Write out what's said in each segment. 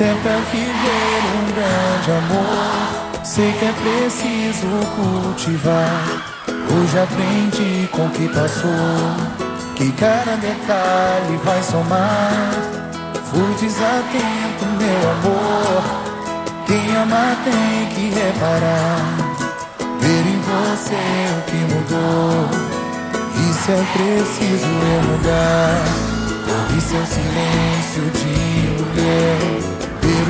Se é pra viver um grande amor, sei que é preciso cultivar. Hoje aprendi com o que passou, que cada detalhe vai somar. Fui desatento, meu amor. Quem ama tem que reparar. Ver em você o que mudou. E se é preciso eu mudar, ouvir seu silêncio de mulher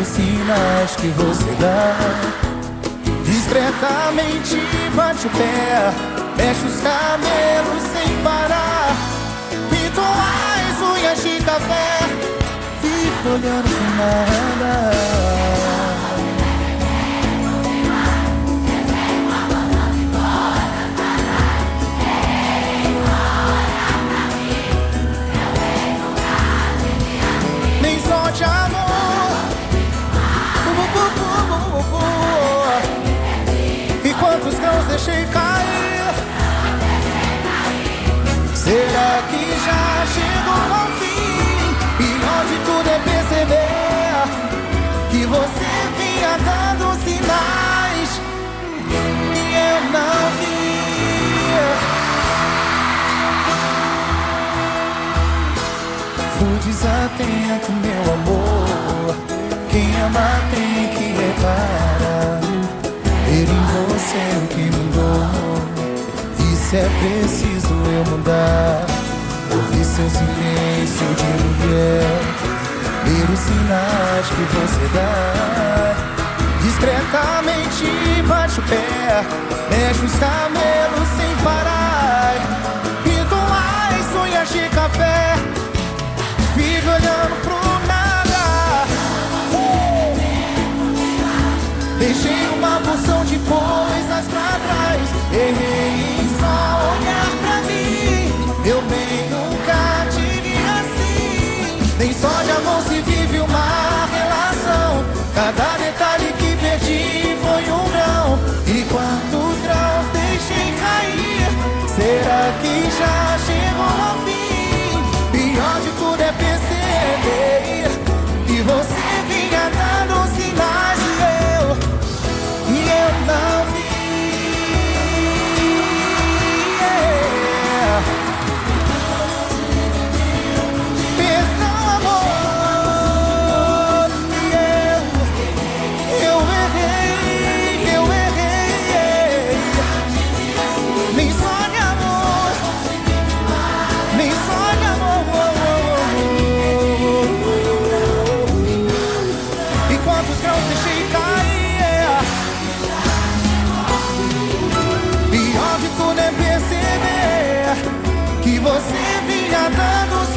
os sinais que você dá. Discretamente bate o pé, mexe os cabelos sem parar. Pintou as unhas de café, fica olhando desatento, meu amor. Quem ama tem que reparar. Ver em você o que se é preciso eu mudar, ouvir seu silêncio de mulher, ver os sinais que você dá. Discretamente bate o pé, mexe os camelos Só de amor se vive uma relação. Cada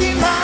demais.